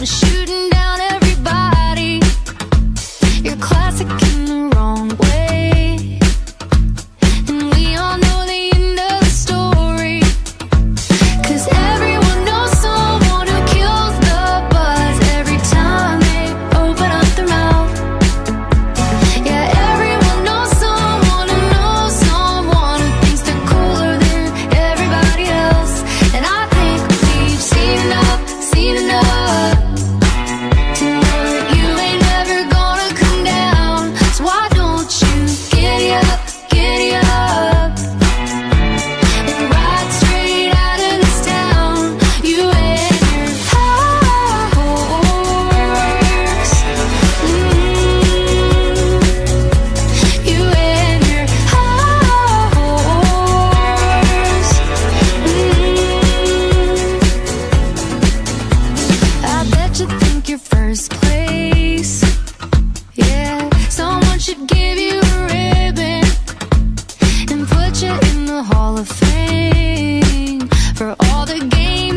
I'm shooting. first place. Yeah, someone should give you a ribbon and put you in the Hall of Fame for all the games.